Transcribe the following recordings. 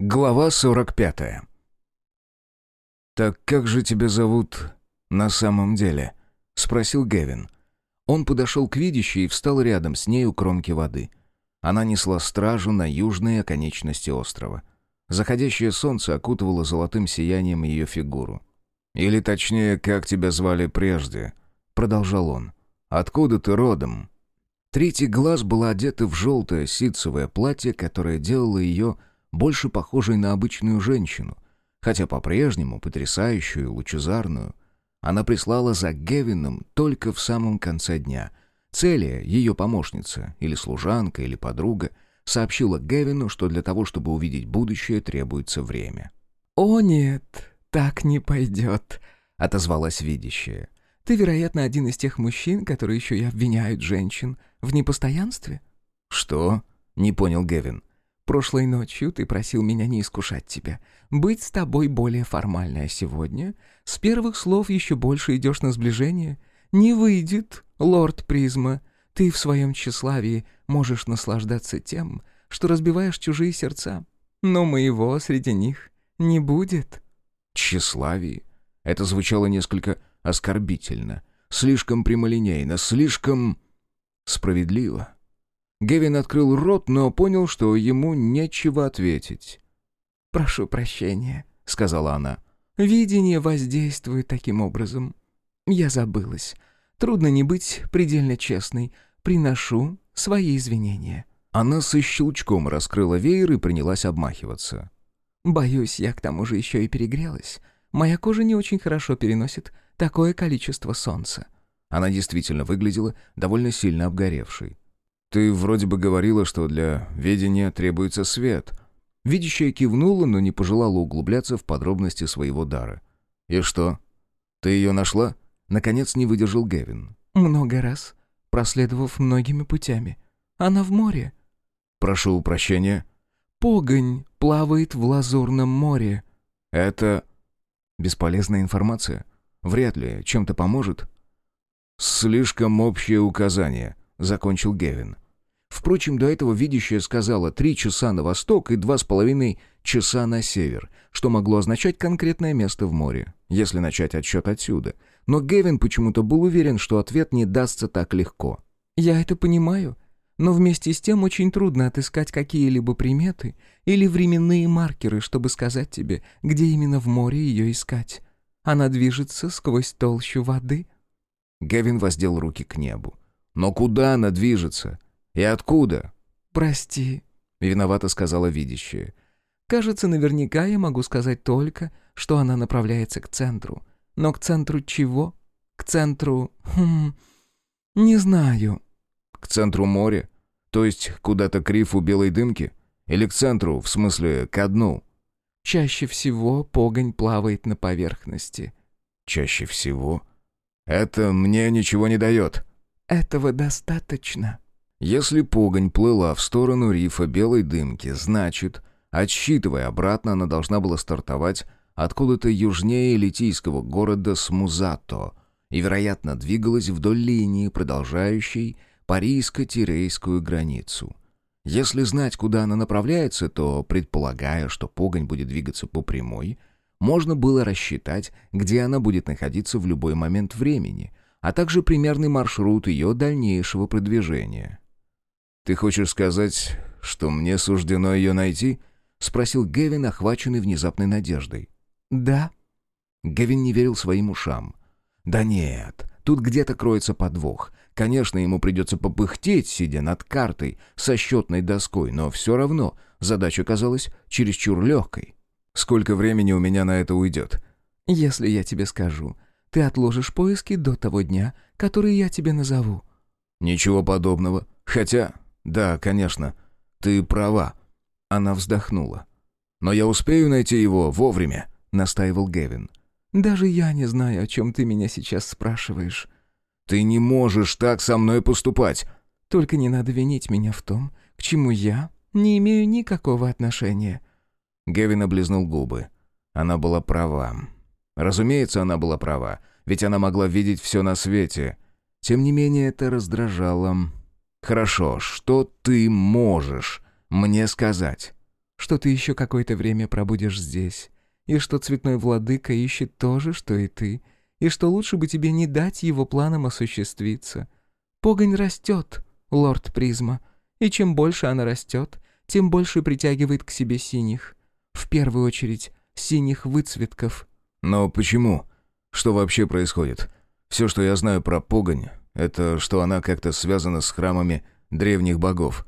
Глава 45. «Так как же тебя зовут на самом деле?» — спросил Гевин. Он подошел к видящей и встал рядом с ней у кромки воды. Она несла стражу на южные оконечности острова. Заходящее солнце окутывало золотым сиянием ее фигуру. «Или точнее, как тебя звали прежде?» — продолжал он. «Откуда ты родом?» Третий глаз была одета в желтое ситцевое платье, которое делало ее больше похожей на обычную женщину, хотя по-прежнему потрясающую и лучезарную. Она прислала за Гевином только в самом конце дня. Целия, ее помощница, или служанка, или подруга, сообщила Гевину, что для того, чтобы увидеть будущее, требуется время. «О нет, так не пойдет», — отозвалась видящая. «Ты, вероятно, один из тех мужчин, которые еще и обвиняют женщин в непостоянстве?» «Что?» — не понял Гевин. Прошлой ночью ты просил меня не искушать тебя, быть с тобой более формально, а сегодня с первых слов еще больше идешь на сближение. Не выйдет, лорд Призма. Ты в своем тщеславии можешь наслаждаться тем, что разбиваешь чужие сердца, но моего среди них не будет». «Тщеславие?» Это звучало несколько оскорбительно, слишком прямолинейно, слишком справедливо. Гевин открыл рот, но понял, что ему нечего ответить. «Прошу прощения», — сказала она. «Видение воздействует таким образом. Я забылась. Трудно не быть предельно честной. Приношу свои извинения». Она со щелчком раскрыла веер и принялась обмахиваться. «Боюсь, я к тому же еще и перегрелась. Моя кожа не очень хорошо переносит такое количество солнца». Она действительно выглядела довольно сильно обгоревшей. «Ты вроде бы говорила, что для ведения требуется свет». Видящая кивнула, но не пожелала углубляться в подробности своего дара. «И что? Ты ее нашла?» Наконец не выдержал Гевин. «Много раз, проследовав многими путями. Она в море». «Прошу прощения». «Погонь плавает в лазурном море». «Это...» «Бесполезная информация. Вряд ли чем-то поможет». «Слишком общее указание», — закончил Гевин. Впрочем, до этого видящая сказала три часа на восток и два с половиной часа на север, что могло означать конкретное место в море, если начать отсчет отсюда. Но Гевин почему-то был уверен, что ответ не дастся так легко. «Я это понимаю, но вместе с тем очень трудно отыскать какие-либо приметы или временные маркеры, чтобы сказать тебе, где именно в море ее искать. Она движется сквозь толщу воды». Гевин воздел руки к небу. Но куда она движется? И откуда? «Прости», — виновато сказала видящая. «Кажется, наверняка я могу сказать только, что она направляется к центру. Но к центру чего? К центру... Хм... Не знаю». «К центру моря? То есть куда-то к рифу белой дымки? Или к центру, в смысле, ко дну?» «Чаще всего погонь плавает на поверхности». «Чаще всего?» «Это мне ничего не дает». Этого достаточно. Если погонь плыла в сторону рифа белой дымки, значит, отсчитывая обратно, она должна была стартовать откуда-то южнее литийского города Смузато и, вероятно, двигалась вдоль линии, продолжающей парийско-тирейскую границу. Если знать, куда она направляется, то, предполагая, что погонь будет двигаться по прямой, можно было рассчитать, где она будет находиться в любой момент времени, а также примерный маршрут ее дальнейшего продвижения. «Ты хочешь сказать, что мне суждено ее найти?» — спросил Гевин, охваченный внезапной надеждой. «Да». Гевин не верил своим ушам. «Да нет, тут где-то кроется подвох. Конечно, ему придется попыхтеть, сидя над картой со счетной доской, но все равно задача казалась чересчур легкой. Сколько времени у меня на это уйдет?» «Если я тебе скажу, ты отложишь поиски до того дня, который я тебе назову». «Ничего подобного. Хотя, да, конечно, ты права». Она вздохнула. «Но я успею найти его вовремя», — настаивал Гевин. «Даже я не знаю, о чем ты меня сейчас спрашиваешь». «Ты не можешь так со мной поступать!» «Только не надо винить меня в том, к чему я не имею никакого отношения». Гевин облизнул губы. Она была права. Разумеется, она была права, ведь она могла видеть все на свете. Тем не менее, это раздражало. «Хорошо, что ты можешь мне сказать?» что ты еще какое-то время пробудешь здесь, и что цветной владыка ищет то же, что и ты, и что лучше бы тебе не дать его планам осуществиться. Погонь растет, лорд Призма, и чем больше она растет, тем больше притягивает к себе синих. В первую очередь, синих выцветков. Но почему? Что вообще происходит? Все, что я знаю про погонь, это что она как-то связана с храмами древних богов.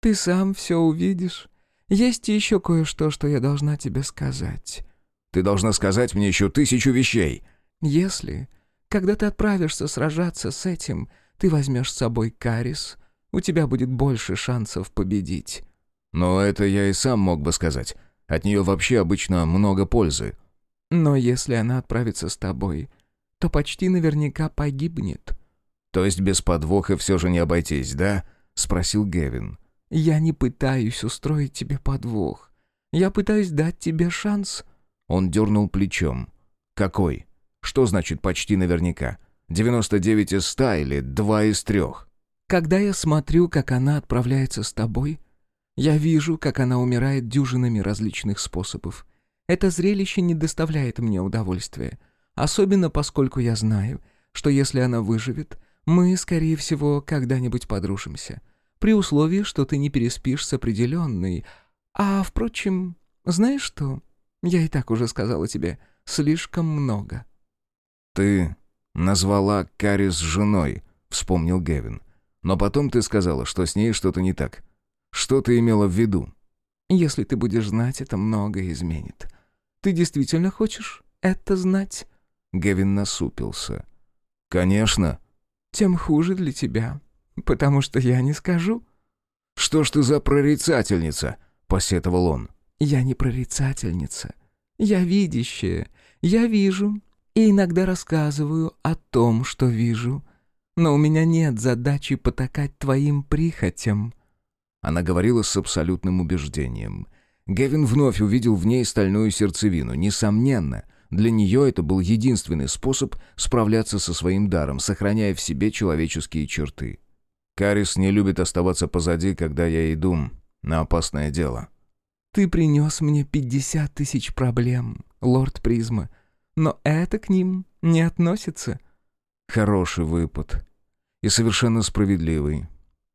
Ты сам все увидишь. Есть еще кое-что, что я должна тебе сказать. Ты должна сказать мне еще тысячу вещей. Если, когда ты отправишься сражаться с этим, ты возьмешь с собой Карис, у тебя будет больше шансов победить. Но это я и сам мог бы сказать. От нее вообще обычно много пользы. Но если она отправится с тобой, то почти наверняка погибнет. То есть без подвоха все же не обойтись, да? Спросил Гевин. Я не пытаюсь устроить тебе подвох. Я пытаюсь дать тебе шанс. Он дернул плечом. Какой? Что значит почти наверняка? 99 из 100 или 2 из 3? Когда я смотрю, как она отправляется с тобой, я вижу, как она умирает дюжинами различных способов. Это зрелище не доставляет мне удовольствия. Особенно поскольку я знаю, что если она выживет, мы, скорее всего, когда-нибудь подружимся. При условии, что ты не переспишь с определенной. А, впрочем, знаешь что? Я и так уже сказала тебе слишком много. «Ты назвала Карис женой», — вспомнил Гевин. «Но потом ты сказала, что с ней что-то не так. Что ты имела в виду?» «Если ты будешь знать, это многое изменит. Ты действительно хочешь это знать?» Гевин насупился. «Конечно». «Тем хуже для тебя, потому что я не скажу». «Что ж ты за прорицательница?» — посетовал он. «Я не прорицательница. Я видящая. Я вижу и иногда рассказываю о том, что вижу. Но у меня нет задачи потакать твоим прихотям». Она говорила с абсолютным убеждением. Гевин вновь увидел в ней стальную сердцевину. Несомненно, для нее это был единственный способ справляться со своим даром, сохраняя в себе человеческие черты. Карис не любит оставаться позади, когда я иду на опасное дело. «Ты принес мне пятьдесят тысяч проблем, лорд Призма, но это к ним не относится». Хороший выпад. И совершенно справедливый.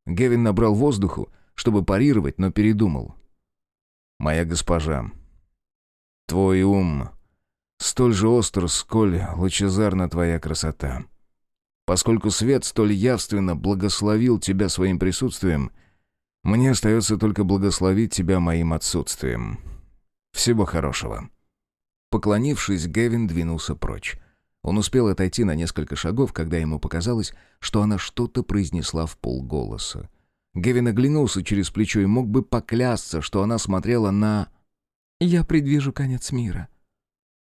Гевин набрал воздуху чтобы парировать, но передумал. «Моя госпожа, твой ум столь же остр, сколь лучезарна твоя красота. Поскольку свет столь явственно благословил тебя своим присутствием, мне остается только благословить тебя моим отсутствием. Всего хорошего». Поклонившись, Гевин двинулся прочь. Он успел отойти на несколько шагов, когда ему показалось, что она что-то произнесла в полголоса. Гевин оглянулся через плечо и мог бы поклясться, что она смотрела на... «Я предвижу конец мира.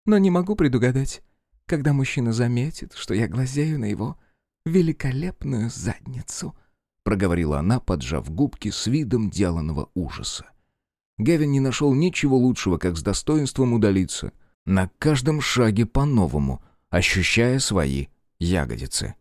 Но не могу предугадать, когда мужчина заметит, что я глазею на его великолепную задницу», проговорила она, поджав губки с видом деланного ужаса. Гевин не нашел ничего лучшего, как с достоинством удалиться, на каждом шаге по-новому, ощущая свои ягодицы.